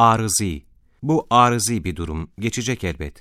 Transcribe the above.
Arızi. Bu arızi bir durum, geçecek elbet.